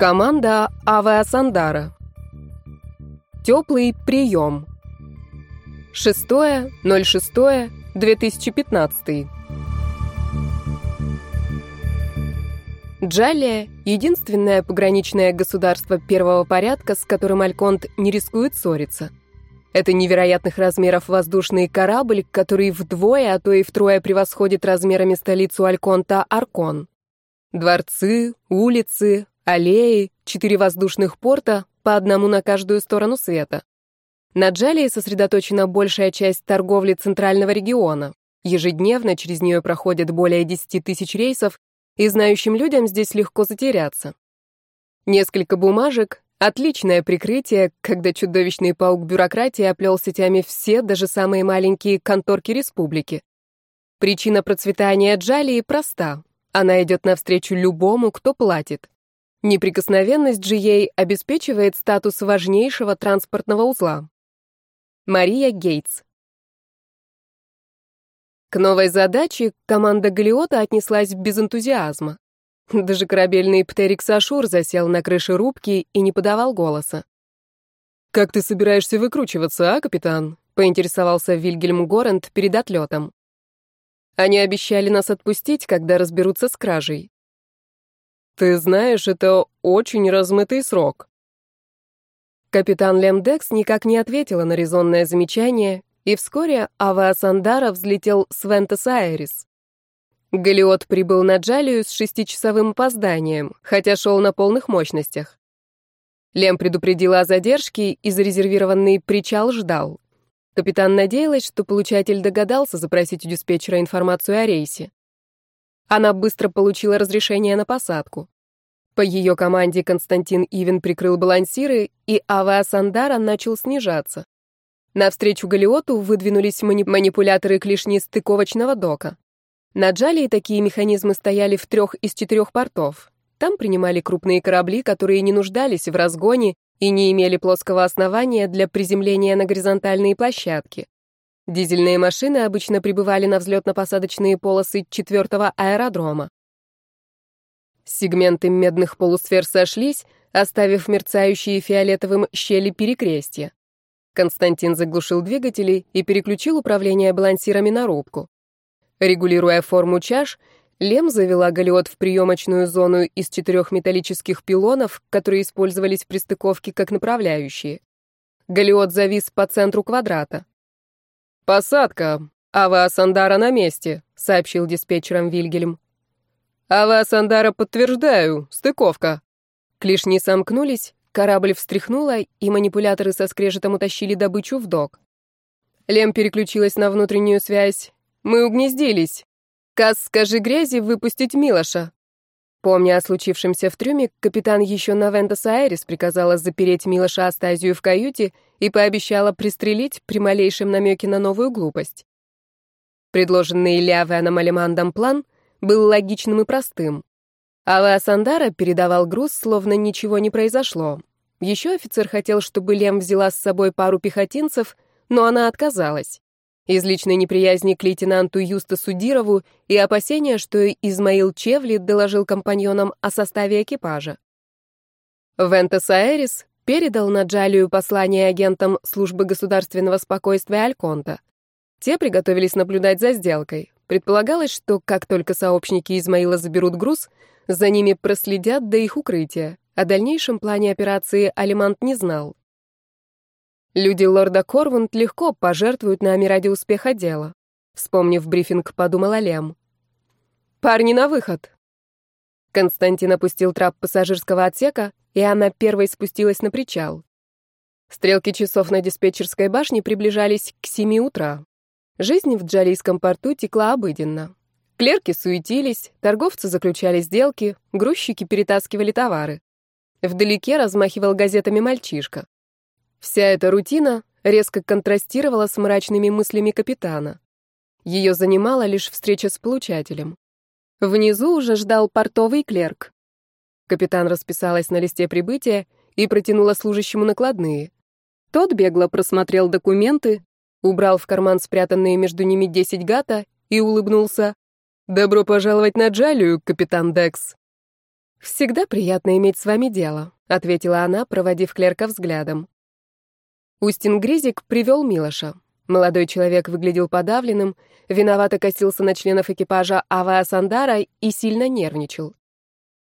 Команда Авиасандара. Теплый прием. 6.06.2015. Джалия — единственное пограничное государство первого порядка, с которым Альконт не рискует ссориться. Это невероятных размеров воздушный корабль, который вдвое, а то и втрое превосходит размерами столицу Альконта Аркон. Дворцы, улицы, аллеи, четыре воздушных порта, по одному на каждую сторону света. На Джалии сосредоточена большая часть торговли центрального региона. Ежедневно через нее проходят более 10 тысяч рейсов, и знающим людям здесь легко затеряться. Несколько бумажек — отличное прикрытие, когда чудовищный паук бюрократии оплел сетями все, даже самые маленькие конторки республики. Причина процветания Джалии проста. Она идет навстречу любому, кто платит. Неприкосновенность GA обеспечивает статус важнейшего транспортного узла. Мария Гейтс К новой задаче команда Галиота отнеслась без энтузиазма. Даже корабельный Птерикс Ашур засел на крыше рубки и не подавал голоса. «Как ты собираешься выкручиваться, а, капитан?» — поинтересовался Вильгельм Горент перед отлетом. Они обещали нас отпустить, когда разберутся с кражей. Ты знаешь, это очень размытый срок. Капитан Лемдекс никак не ответила на резонное замечание, и вскоре Авиасандара взлетел с Вентес-Айрис. Галиот прибыл на Джалию с шестичасовым опозданием, хотя шел на полных мощностях. Лем предупредила о задержке, и зарезервированный причал ждал. Капитан надеялась, что получатель догадался запросить у диспетчера информацию о рейсе. Она быстро получила разрешение на посадку. По ее команде Константин Ивен прикрыл балансиры, и авиасандара начал снижаться. Навстречу Галиоту выдвинулись мани манипуляторы клешни стыковочного дока. На Джалии такие механизмы стояли в трех из четырех портов. Там принимали крупные корабли, которые не нуждались в разгоне и не имели плоского основания для приземления на горизонтальные площадки. Дизельные машины обычно прибывали на взлетно-посадочные полосы четвертого аэродрома. Сегменты медных полусфер сошлись, оставив мерцающие фиолетовым щели перекрестья. Константин заглушил двигатели и переключил управление балансирами на рубку. Регулируя форму чаш, Лем завела галиот в приемочную зону из четырех металлических пилонов, которые использовались при стыковке как направляющие. Галиот завис по центру квадрата. «Посадка! Ава Сандара на месте», — сообщил диспетчером Вильгельм. «Ава Сандара подтверждаю, стыковка». Клешни сомкнулись, корабль встряхнула, и манипуляторы со скрежетом утащили добычу в док. Лем переключилась на внутреннюю связь. «Мы угнездились. Кас, скажи грязи выпустить Милоша. Помня о случившемся в трюме, капитан еще на Вентас-Айрес приказала запереть Милоша Астазию в каюте и пообещала пристрелить при малейшем намеке на новую глупость. Предложенный Лявианом Алимандом план был логичным и простым. Алла Сандара передавал груз, словно ничего не произошло. Еще офицер хотел, чтобы Лем взяла с собой пару пехотинцев, но она отказалась из личной неприязни к лейтенанту Юстасу Дирову и опасения, что Измаил Чевли доложил компаньонам о составе экипажа. Вентес Аэрис передал на Джалию послание агентам службы государственного спокойствия Альконта. Те приготовились наблюдать за сделкой. Предполагалось, что как только сообщники Измаила заберут груз, за ними проследят до их укрытия. О дальнейшем плане операции Алимант не знал. Люди лорда Корвунд легко пожертвуют нами ради успеха дела. Вспомнив брифинг, подумала Лем. «Парни, на выход!» Константин опустил трап пассажирского отсека, и она первой спустилась на причал. Стрелки часов на диспетчерской башне приближались к семи утра. Жизнь в Джалийском порту текла обыденно. Клерки суетились, торговцы заключали сделки, грузчики перетаскивали товары. Вдалеке размахивал газетами мальчишка. Вся эта рутина резко контрастировала с мрачными мыслями капитана. Ее занимала лишь встреча с получателем. Внизу уже ждал портовый клерк. Капитан расписалась на листе прибытия и протянула служащему накладные. Тот бегло просмотрел документы, убрал в карман спрятанные между ними десять гата и улыбнулся. «Добро пожаловать на Джалию, капитан Декс». «Всегда приятно иметь с вами дело», — ответила она, проводив клерка взглядом. Устин Гризик привел Милоша. Молодой человек выглядел подавленным, виновато косился на членов экипажа Аваа Сандара и сильно нервничал.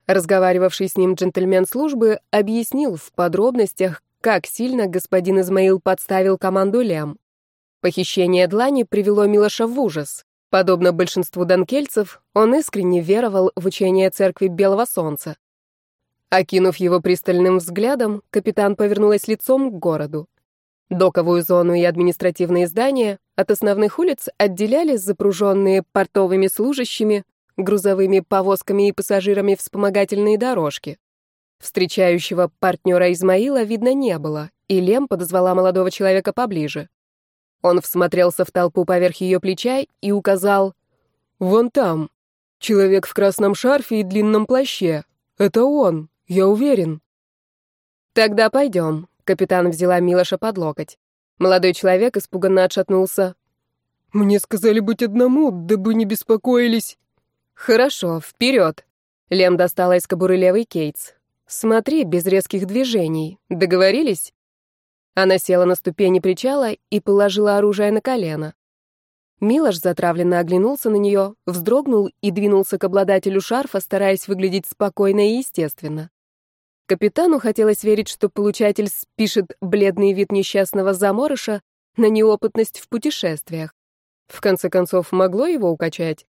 Разговаривавший с ним джентльмен службы объяснил в подробностях, как сильно господин Измаил подставил команду Лем. Похищение Длани привело Милоша в ужас. Подобно большинству донкельцев, он искренне веровал в учение церкви Белого Солнца. Окинув его пристальным взглядом, капитан повернулась лицом к городу. Доковую зону и административные здания от основных улиц отделяли запруженные портовыми служащими, грузовыми повозками и пассажирами вспомогательные дорожки. Встречающего партнера Измаила видно не было, и Лем подозвала молодого человека поближе. Он всмотрелся в толпу поверх ее плеча и указал «Вон там, человек в красном шарфе и длинном плаще. Это он, я уверен». «Тогда пойдем», Капитан взяла Милоша под локоть. Молодой человек испуганно отшатнулся. «Мне сказали быть одному, дабы не беспокоились». «Хорошо, вперед!» Лем достала из кобуры левый кейтс. «Смотри, без резких движений. Договорились?» Она села на ступени причала и положила оружие на колено. Милош затравленно оглянулся на нее, вздрогнул и двинулся к обладателю шарфа, стараясь выглядеть спокойно и естественно. Капитану хотелось верить, что получатель спишет бледный вид несчастного заморыша на неопытность в путешествиях. В конце концов, могло его укачать.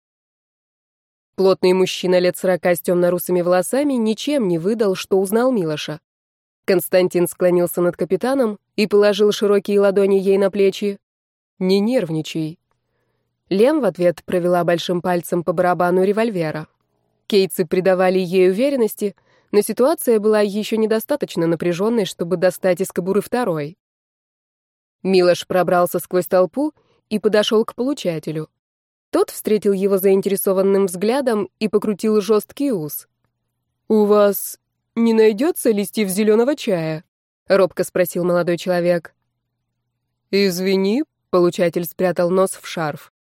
Плотный мужчина лет сорока с темно-русыми волосами ничем не выдал, что узнал Милоша. Константин склонился над капитаном и положил широкие ладони ей на плечи. «Не нервничай». Лем в ответ провела большим пальцем по барабану револьвера. Кейтсы придавали ей уверенности — но ситуация была еще недостаточно напряженной, чтобы достать из кобуры второй. Милош пробрался сквозь толпу и подошел к получателю. Тот встретил его заинтересованным взглядом и покрутил жесткий ус. «У вас не найдется листьев зеленого чая?» — робко спросил молодой человек. «Извини», — получатель спрятал нос в шарф.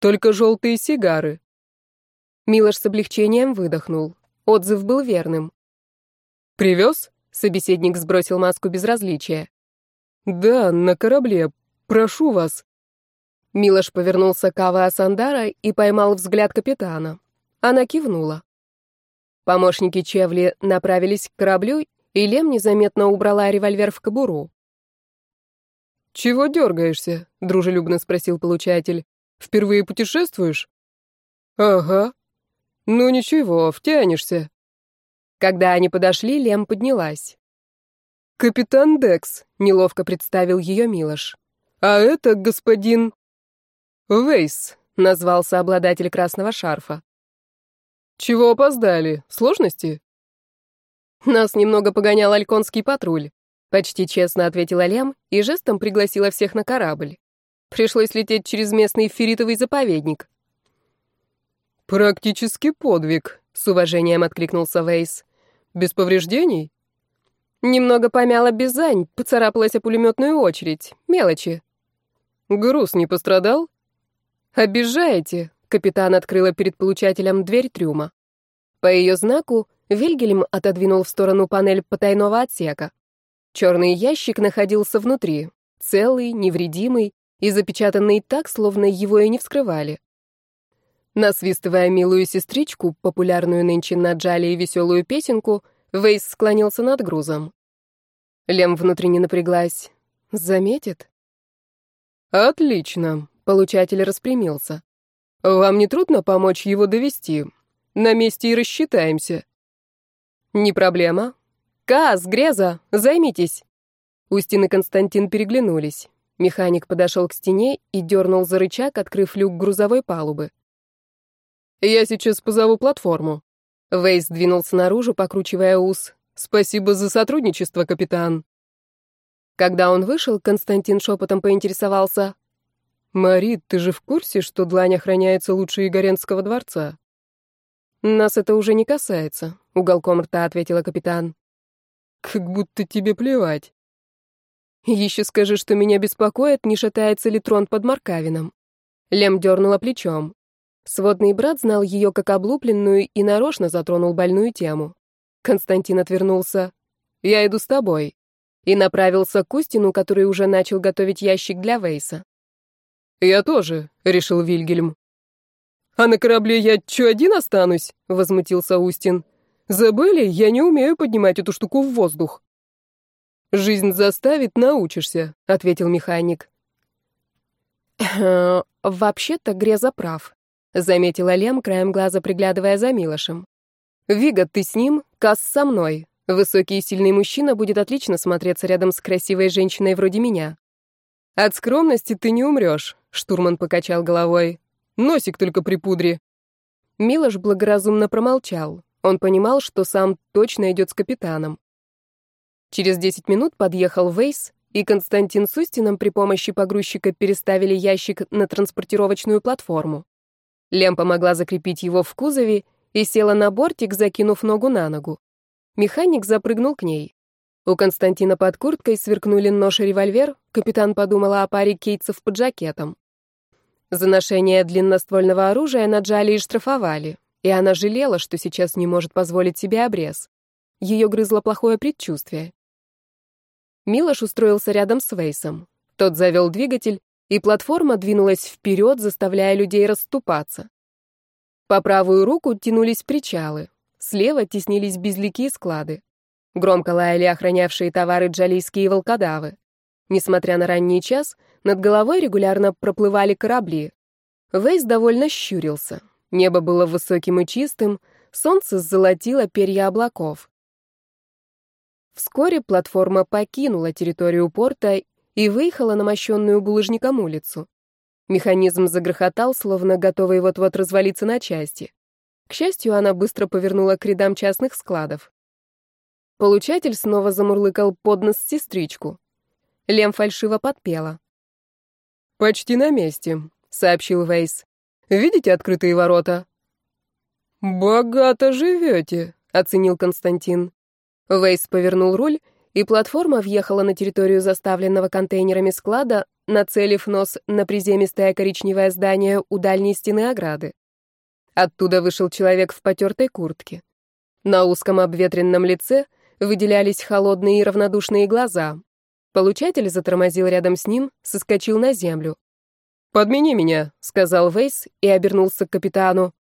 «Только желтые сигары». Милош с облегчением выдохнул. Отзыв был верным. «Привез?» — собеседник сбросил маску безразличия. «Да, на корабле. Прошу вас». Милош повернулся к Ава Асандара и поймал взгляд капитана. Она кивнула. Помощники Чевли направились к кораблю, и Лем незаметно убрала револьвер в кобуру. «Чего дергаешься?» — дружелюбно спросил получатель. «Впервые путешествуешь?» «Ага». «Ну ничего, втянешься». Когда они подошли, Лем поднялась. «Капитан Декс», — неловко представил ее Милош. «А это господин...» «Вейс», — назвался обладатель красного шарфа. «Чего опоздали? Сложности?» «Нас немного погонял Альконский патруль», — почти честно ответила Лем и жестом пригласила всех на корабль. Пришлось лететь через местный ферритовый заповедник. «Практически подвиг», — с уважением откликнулся Вейс. Без повреждений? Немного помяла Бизань, поцарапалась о пулеметную очередь. Мелочи. Груз не пострадал? Обижаете. Капитан открыла перед получателем дверь трюма. По ее знаку Вильгельм отодвинул в сторону панель потайного отсека. Черный ящик находился внутри, целый, невредимый и запечатанный так, словно его и не вскрывали. Насвистывая милую сестричку, популярную нынче на джале и веселую песенку, Вейс склонился над грузом. Лем внутренне напряглась. «Заметит?» «Отлично», — получатель распрямился. «Вам не трудно помочь его довести? На месте и рассчитаемся». «Не проблема. Каз, Греза, займитесь». Устин и Константин переглянулись. Механик подошел к стене и дернул за рычаг, открыв люк грузовой палубы. Я сейчас позову платформу. Вейс двинулся наружу, покручивая ус. Спасибо за сотрудничество, капитан. Когда он вышел, Константин шепотом поинтересовался. «Мари, ты же в курсе, что длань охраняется лучше Игоренского дворца?» «Нас это уже не касается», — уголком рта ответила капитан. «Как будто тебе плевать». «Еще скажи, что меня беспокоит, не шатается ли трон под Маркавином». Лем дернула плечом. Сводный брат знал ее как облупленную и нарочно затронул больную тему. Константин отвернулся. «Я иду с тобой». И направился к Устину, который уже начал готовить ящик для Вейса. «Я тоже», — решил Вильгельм. «А на корабле я чё один останусь?» — возмутился Устин. «Забыли? Я не умею поднимать эту штуку в воздух». «Жизнь заставит, научишься», — ответил механик. «Вообще-то Греза прав», — заметила Лем, краем глаза приглядывая за Милошем. «Вига, ты с ним, Касс со мной. Высокий и сильный мужчина будет отлично смотреться рядом с красивой женщиной вроде меня». «От скромности ты не умрешь», — штурман покачал головой. «Носик только припудри». Милош благоразумно промолчал. Он понимал, что сам точно идет с капитаном. Через 10 минут подъехал Вейс, и Константин с Устином при помощи погрузчика переставили ящик на транспортировочную платформу. Лем помогла закрепить его в кузове и села на бортик, закинув ногу на ногу. Механик запрыгнул к ней. У Константина под курткой сверкнули нож и револьвер, капитан подумала о паре кейтсов под жакетом. За ношение длинноствольного оружия наджали и штрафовали, и она жалела, что сейчас не может позволить себе обрез. Ее грызло плохое предчувствие. Милош устроился рядом с Вейсом. Тот завел двигатель, и платформа двинулась вперед, заставляя людей расступаться. По правую руку тянулись причалы, слева теснились безликие склады. Громко лаяли охранявшие товары джалийские волкодавы. Несмотря на ранний час, над головой регулярно проплывали корабли. Вейс довольно щурился. Небо было высоким и чистым, солнце золотило перья облаков. Вскоре платформа покинула территорию порта и выехала на мощенную булыжником улицу. Механизм загрохотал, словно готовый вот-вот развалиться на части. К счастью, она быстро повернула к рядам частных складов. Получатель снова замурлыкал под нос сестричку. Лем фальшиво подпела. «Почти на месте», — сообщил Вейс. «Видите открытые ворота?» «Богато живете», — оценил Константин. Вейс повернул руль, и платформа въехала на территорию заставленного контейнерами склада, нацелив нос на приземистое коричневое здание у дальней стены ограды. Оттуда вышел человек в потертой куртке. На узком обветренном лице выделялись холодные и равнодушные глаза. Получатель затормозил рядом с ним, соскочил на землю. «Подмени меня», — сказал Вейс и обернулся к капитану.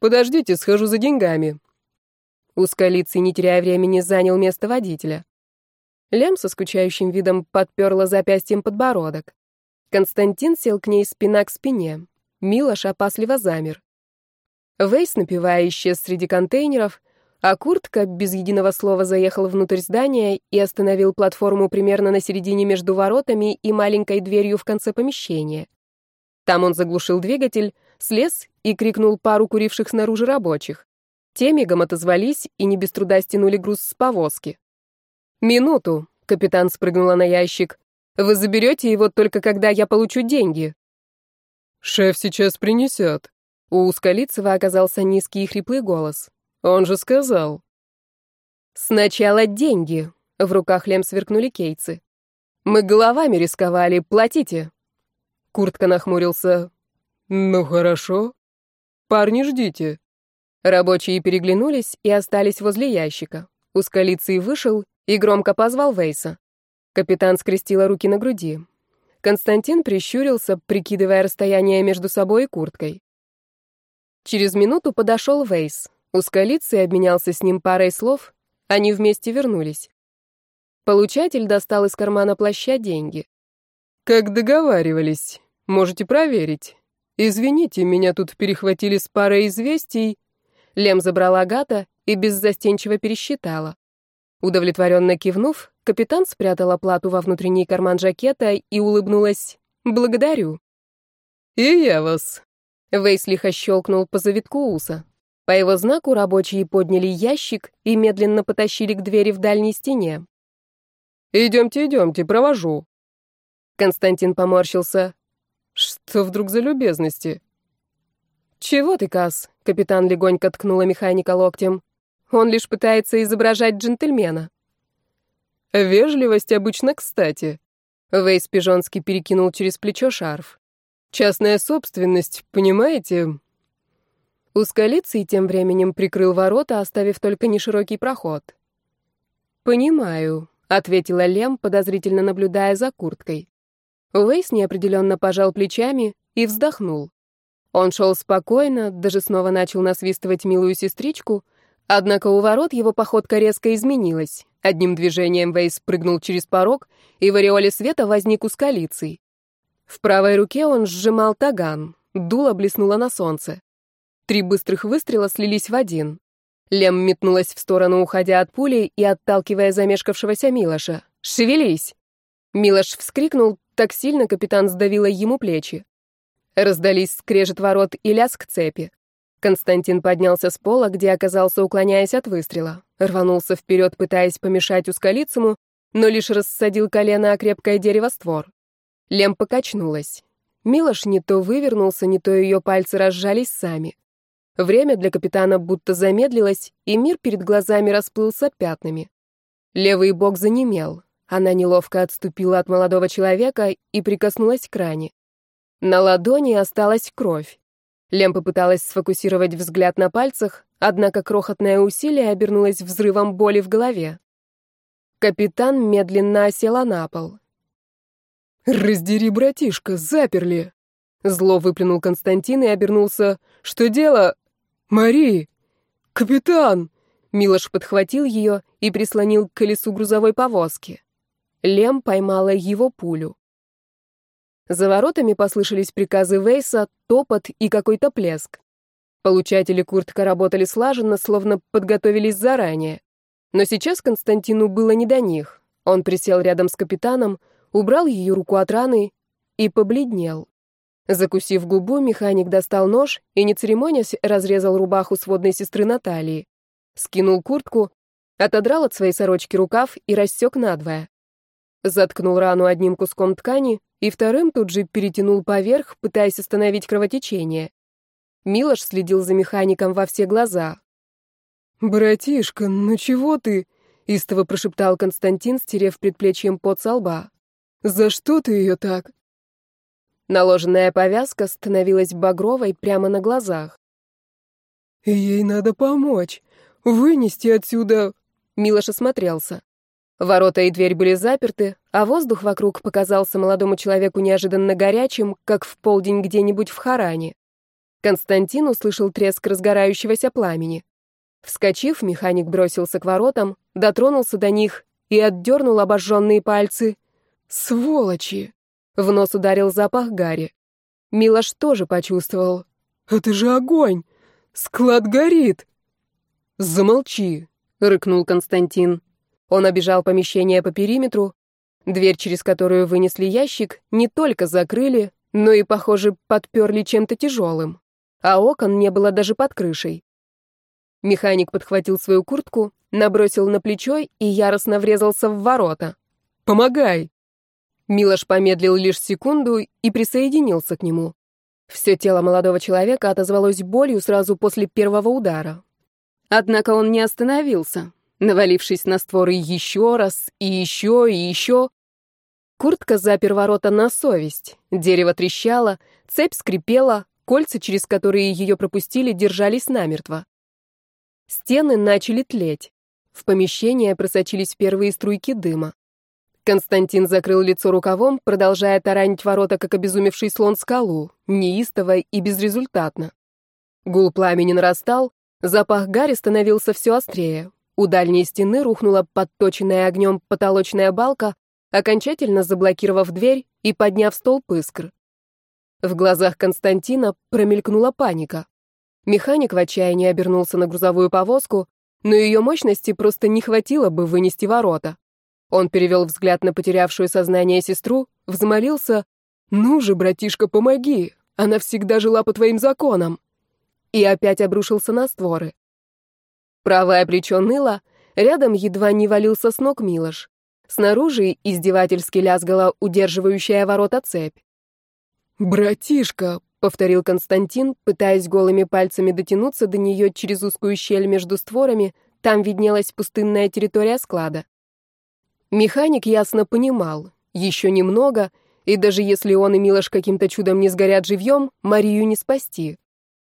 «Подождите, схожу за деньгами». Узколицый, не теряя времени, занял место водителя. Лем со скучающим видом подперла запястьем подбородок. Константин сел к ней спина к спине. Милош опасливо замер. Вейс, напивая, исчез среди контейнеров, а куртка без единого слова заехал внутрь здания и остановил платформу примерно на середине между воротами и маленькой дверью в конце помещения. Там он заглушил двигатель, слез и крикнул пару куривших снаружи рабочих. Те мигом отозвались и не без труда стянули груз с повозки. «Минуту», — капитан спрыгнула на ящик. «Вы заберете его только когда я получу деньги». «Шеф сейчас принесет». У Ускалицева оказался низкий и хриплый голос. «Он же сказал». «Сначала деньги», — в руках Лем сверкнули кейцы. «Мы головами рисковали, платите». Куртка нахмурился. «Ну хорошо. Парни, ждите». Рабочие переглянулись и остались возле ящика. Ускалицый вышел и громко позвал Вейса. Капитан скрестила руки на груди. Константин прищурился, прикидывая расстояние между собой и курткой. Через минуту подошел Вейс. Ускалицый обменялся с ним парой слов, они вместе вернулись. Получатель достал из кармана плаща деньги. «Как договаривались, можете проверить. Извините, меня тут перехватили с парой известий, Лем забрала Агата и беззастенчиво пересчитала. Удовлетворенно кивнув, капитан спрятал оплату во внутренний карман жакета и улыбнулась. «Благодарю». «И я вас». Вейс лихо щелкнул по завитку уса. По его знаку рабочие подняли ящик и медленно потащили к двери в дальней стене. «Идемте, идемте, провожу». Константин поморщился. «Что вдруг за любезности?» «Чего ты, Касс?» — капитан легонько ткнула механика локтем. «Он лишь пытается изображать джентльмена». «Вежливость обычно кстати». Вейс Пижонский перекинул через плечо шарф. «Частная собственность, понимаете?» Ускалицый тем временем прикрыл ворота, оставив только неширокий проход. «Понимаю», — ответила Лем, подозрительно наблюдая за курткой. Уэйс неопределенно пожал плечами и вздохнул. Он шел спокойно, даже снова начал насвистывать милую сестричку, однако у ворот его походка резко изменилась. Одним движением Вейс прыгнул через порог, и в ореоле света возник ускалицей. В правой руке он сжимал таган, дуло блеснуло на солнце. Три быстрых выстрела слились в один. Лем метнулась в сторону, уходя от пули и отталкивая замешкавшегося Милоша. «Шевелись!» Милош вскрикнул, так сильно капитан сдавила ему плечи. Раздались скрежет ворот и лязг цепи. Константин поднялся с пола, где оказался, уклоняясь от выстрела. Рванулся вперед, пытаясь помешать ускалицему, но лишь рассадил колено о крепкое дерево створ. Лем покачнулась. Милош не то вывернулся, не то ее пальцы разжались сами. Время для капитана будто замедлилось, и мир перед глазами расплылся пятнами. Левый бок занемел. Она неловко отступила от молодого человека и прикоснулась к ране. На ладони осталась кровь. Лем попыталась сфокусировать взгляд на пальцах, однако крохотное усилие обернулось взрывом боли в голове. Капитан медленно осела на пол. «Раздери, братишка, заперли!» Зло выплюнул Константин и обернулся. «Что дело? Мари! Капитан!» Милош подхватил ее и прислонил к колесу грузовой повозки. Лем поймала его пулю. За воротами послышались приказы Вейса, топот и какой-то плеск. Получатели куртка работали слаженно, словно подготовились заранее. Но сейчас Константину было не до них. Он присел рядом с капитаном, убрал ее руку от раны и побледнел. Закусив губу, механик достал нож и, не церемонясь, разрезал рубаху сводной сестры Натальи. Скинул куртку, отодрал от своей сорочки рукав и рассек надвое. Заткнул рану одним куском ткани и вторым тут же перетянул поверх, пытаясь остановить кровотечение. Милош следил за механиком во все глаза. «Братишка, ну чего ты?» — истово прошептал Константин, стерев предплечьем под со лба. «За что ты ее так?» Наложенная повязка становилась багровой прямо на глазах. «Ей надо помочь. Вынести отсюда...» Милош осмотрелся. Ворота и дверь были заперты, а воздух вокруг показался молодому человеку неожиданно горячим, как в полдень где-нибудь в Харане. Константин услышал треск разгорающегося пламени. Вскочив, механик бросился к воротам, дотронулся до них и отдернул обожженные пальцы. «Сволочи!» В нос ударил запах гари. Милош тоже почувствовал. «Это же огонь! Склад горит!» «Замолчи!» — рыкнул Константин. Он обежал помещение по периметру. Дверь, через которую вынесли ящик, не только закрыли, но и, похоже, подперли чем-то тяжелым. А окон не было даже под крышей. Механик подхватил свою куртку, набросил на плечо и яростно врезался в ворота. «Помогай!» Милош помедлил лишь секунду и присоединился к нему. Все тело молодого человека отозвалось болью сразу после первого удара. Однако он не остановился, навалившись на створы еще раз, и еще, и еще. Куртка запер ворота на совесть. Дерево трещало, цепь скрипела, кольца, через которые ее пропустили, держались намертво. Стены начали тлеть. В помещение просочились первые струйки дыма. Константин закрыл лицо рукавом, продолжая таранить ворота, как обезумевший слон скалу, неистово и безрезультатно. Гул пламени нарастал, запах гари становился все острее. У дальней стены рухнула подточенная огнем потолочная балка, окончательно заблокировав дверь и подняв столб искр. В глазах Константина промелькнула паника. Механик в отчаянии обернулся на грузовую повозку, но ее мощности просто не хватило бы вынести ворота. Он перевел взгляд на потерявшую сознание сестру, взмолился «Ну же, братишка, помоги! Она всегда жила по твоим законам!» И опять обрушился на створы. Правое плечо ныло, рядом едва не валился с ног Милош. Снаружи издевательски лязгала удерживающая ворота цепь. «Братишка», — повторил Константин, пытаясь голыми пальцами дотянуться до нее через узкую щель между створами, там виднелась пустынная территория склада. Механик ясно понимал, еще немного, и даже если он и Милош каким-то чудом не сгорят живьем, Марию не спасти.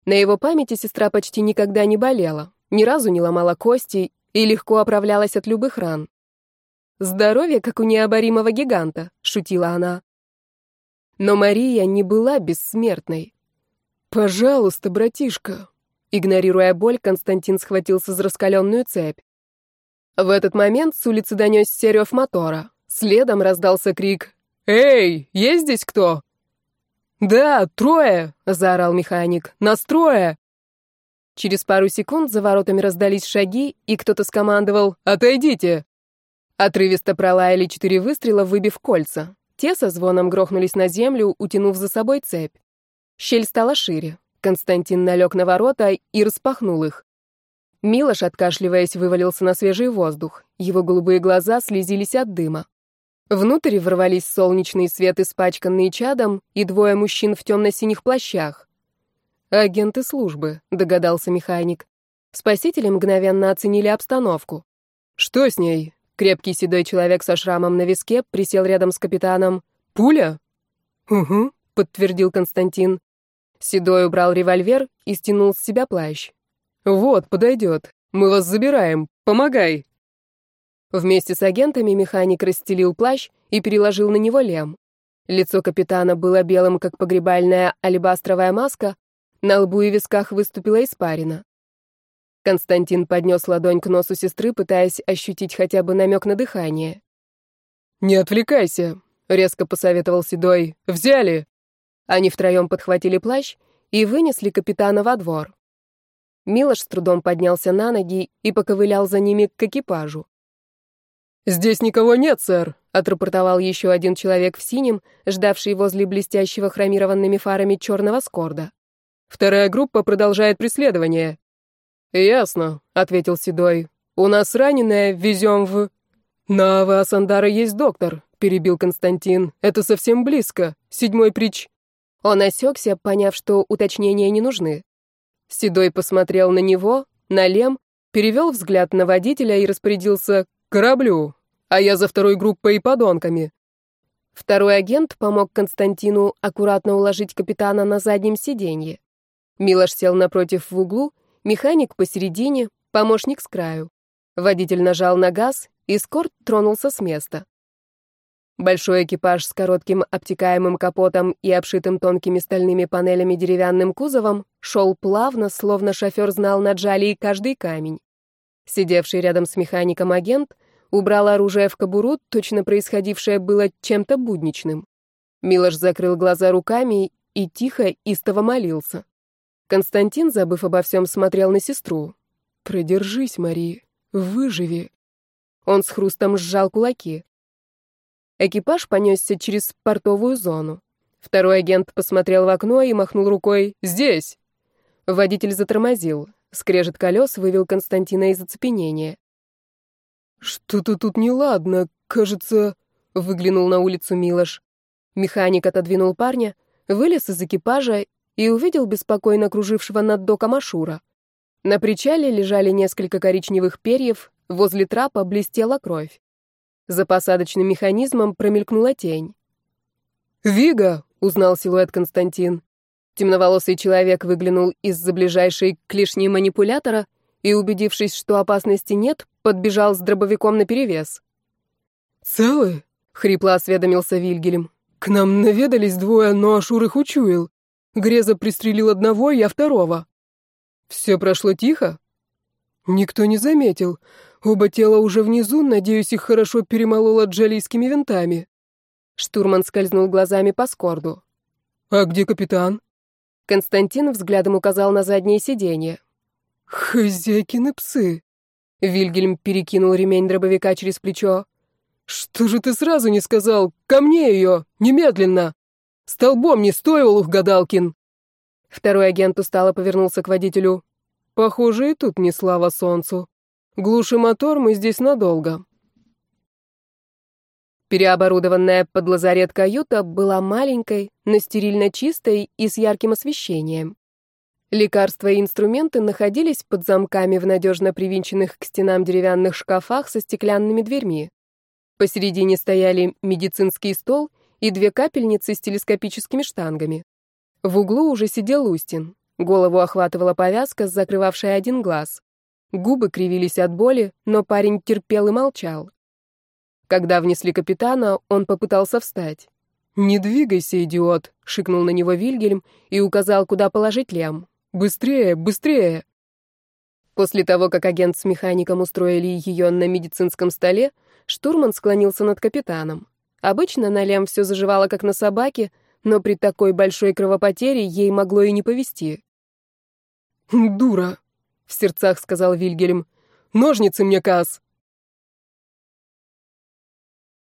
На его памяти сестра почти никогда не болела, ни разу не ломала кости и легко оправлялась от любых ран. «Здоровье, как у необоримого гиганта», — шутила она. Но Мария не была бессмертной. «Пожалуйста, братишка». Игнорируя боль, Константин схватился за раскаленную цепь. В этот момент с улицы донесся рев мотора. Следом раздался крик «Эй, есть здесь кто?» «Да, трое!» — заорал механик. «Нас трое!» Через пару секунд за воротами раздались шаги, и кто-то скомандовал «Отойдите!». Отрывисто пролаяли четыре выстрела, выбив кольца. Те со звоном грохнулись на землю, утянув за собой цепь. Щель стала шире. Константин налег на ворота и распахнул их. Милош, откашливаясь, вывалился на свежий воздух. Его голубые глаза слезились от дыма. Внутрь ворвались солнечный свет, испачканный чадом, и двое мужчин в темно-синих плащах. «Агенты службы», — догадался механик. Спасители мгновенно оценили обстановку. «Что с ней?» Крепкий седой человек со шрамом на виске присел рядом с капитаном. «Пуля?» «Угу», — подтвердил Константин. Седой убрал револьвер и стянул с себя плащ. «Вот, подойдет. Мы вас забираем. Помогай!» Вместе с агентами механик расстелил плащ и переложил на него лем. Лицо капитана было белым, как погребальная алебастровая маска, на лбу и висках выступила испарина. Константин поднес ладонь к носу сестры, пытаясь ощутить хотя бы намек на дыхание. «Не отвлекайся», — резко посоветовал Седой. «Взяли!» Они втроем подхватили плащ и вынесли капитана во двор. Милош с трудом поднялся на ноги и поковылял за ними к экипажу. «Здесь никого нет, сэр», — отрапортовал еще один человек в синем, ждавший возле блестящего хромированными фарами черного скорда. «Вторая группа продолжает преследование». «Ясно», — ответил Седой. «У нас раненая, везем в...» «На Авиасандара есть доктор», — перебил Константин. «Это совсем близко. Седьмой прич...» Он осекся, поняв, что уточнения не нужны. Седой посмотрел на него, на Лем, перевел взгляд на водителя и распорядился «Кораблю, а я за второй группой и подонками». Второй агент помог Константину аккуратно уложить капитана на заднем сиденье. Милош сел напротив в углу Механик посередине, помощник с краю. Водитель нажал на газ, и скорт тронулся с места. Большой экипаж с коротким обтекаемым капотом и обшитым тонкими стальными панелями деревянным кузовом шел плавно, словно шофер знал на джалии каждый камень. Сидевший рядом с механиком агент убрал оружие в кобуру, точно происходившее было чем-то будничным. Милош закрыл глаза руками и тихо, истово молился. Константин, забыв обо всем, смотрел на сестру. «Продержись, Мари, выживи». Он с хрустом сжал кулаки. Экипаж понесся через портовую зону. Второй агент посмотрел в окно и махнул рукой «Здесь!». Водитель затормозил. Скрежет колес вывел Константина из оцепенения. «Что-то тут неладно, кажется...» — выглянул на улицу Милош. Механик отодвинул парня, вылез из экипажа и увидел беспокойно кружившего над доком Ашура. На причале лежали несколько коричневых перьев, возле трапа блестела кровь. За посадочным механизмом промелькнула тень. «Вига!» — узнал силуэт Константин. Темноволосый человек выглянул из-за ближайшей клешни манипулятора и, убедившись, что опасности нет, подбежал с дробовиком наперевес. «Целы?» — хрипло осведомился Вильгелем. «К нам наведались двое, но Ашур их учуял. Греза пристрелил одного, я второго. Все прошло тихо? Никто не заметил. Оба тела уже внизу, надеюсь, их хорошо перемололо джалийскими винтами. Штурман скользнул глазами по скорду. А где капитан? Константин взглядом указал на заднее сиденье. Хозяйкины псы. Вильгельм перекинул ремень дробовика через плечо. «Что же ты сразу не сказал? Ко мне ее! Немедленно!» Столбом не стоил, ух, Гадалкин!» Второй агент устало повернулся к водителю. «Похоже, и тут не слава солнцу. Глуши мотор, мы здесь надолго». Переоборудованная под лазарет каюта была маленькой, но стерильно чистой и с ярким освещением. Лекарства и инструменты находились под замками в надежно привинченных к стенам деревянных шкафах со стеклянными дверьми. Посередине стояли медицинский стол — и две капельницы с телескопическими штангами. В углу уже сидел Устин. Голову охватывала повязка, закрывавшая один глаз. Губы кривились от боли, но парень терпел и молчал. Когда внесли капитана, он попытался встать. «Не двигайся, идиот!» — шикнул на него Вильгельм и указал, куда положить лям. «Быстрее, быстрее!» После того, как агент с механиком устроили ее на медицинском столе, штурман склонился над капитаном. Обычно на лям все заживало, как на собаке, но при такой большой кровопотере ей могло и не повезти. «Дура!» — в сердцах сказал Вильгельм. «Ножницы мне, Касс!»